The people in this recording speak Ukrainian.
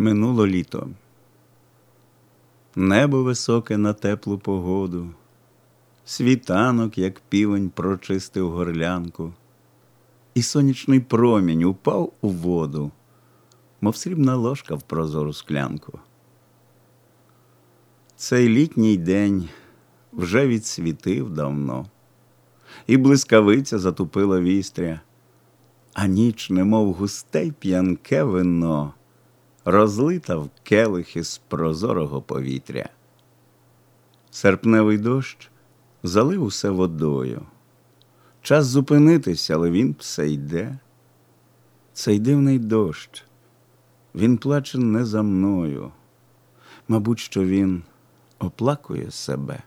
Минуло літо. Небо високе на теплу погоду, світанок, як півень, прочистив горлянку, і сонячний промінь упав у воду, мов срібна ложка в прозору склянку. Цей літній день вже відсвітив давно, і блискавиця затупила вістря, а ніч, немов густе й п'янке вино розлита в келихи з прозорого повітря. Серпневий дощ залив усе водою. Час зупинитися, але він все йде. Цей дивний дощ, він плаче не за мною. Мабуть, що він оплакує себе.